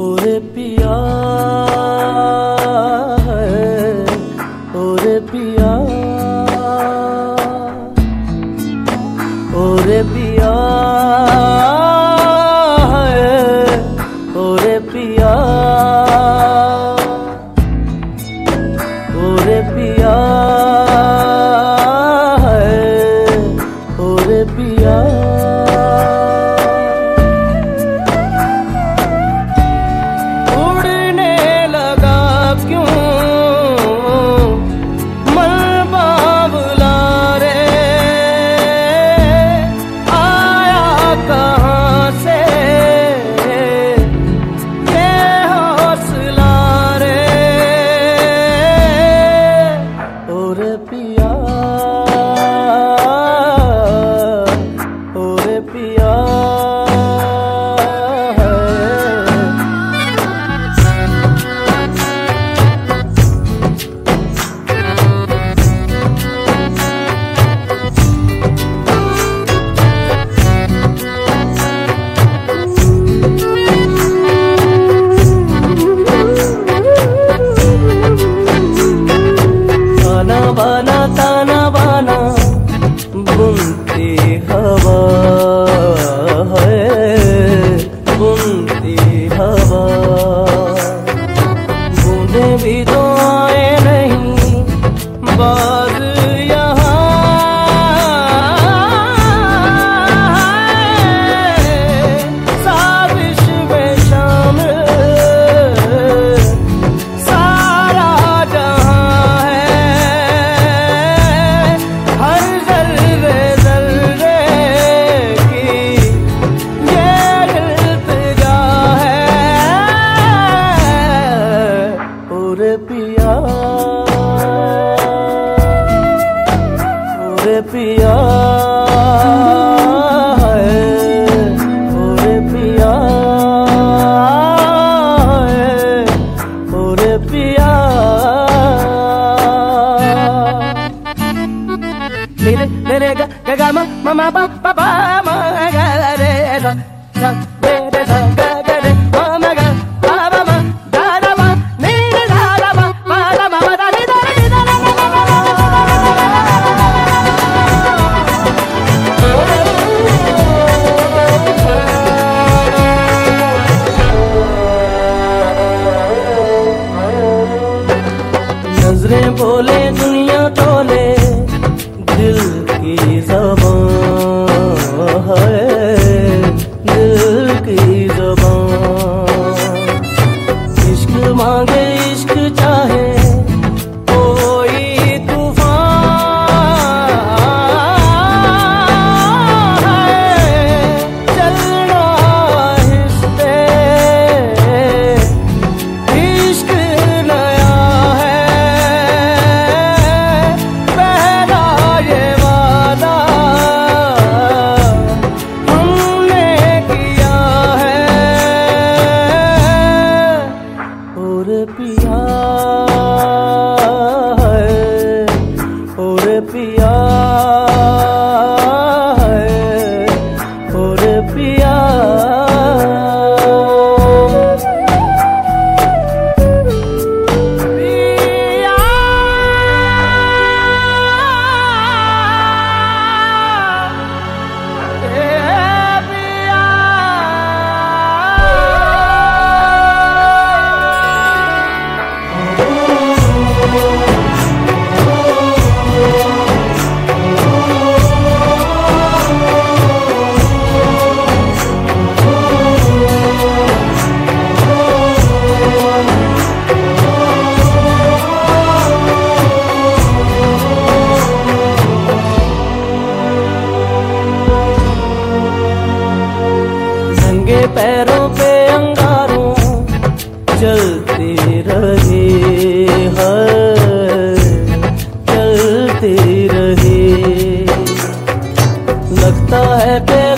ওরে পিয়া फूले पिया है फूले पिया है पिया मेरे मेरे गा गा লাগে জবান नंगे पैरों पे अंगारों चलते रहे हलते रहे। लगता है पे